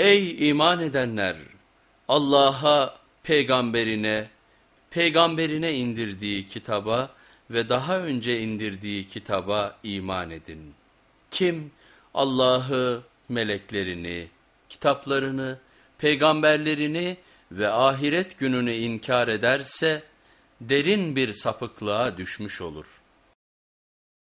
Ey iman edenler! Allah'a, peygamberine, peygamberine indirdiği kitaba ve daha önce indirdiği kitaba iman edin. Kim Allah'ı, meleklerini, kitaplarını, peygamberlerini ve ahiret gününü inkar ederse derin bir sapıklığa düşmüş olur.''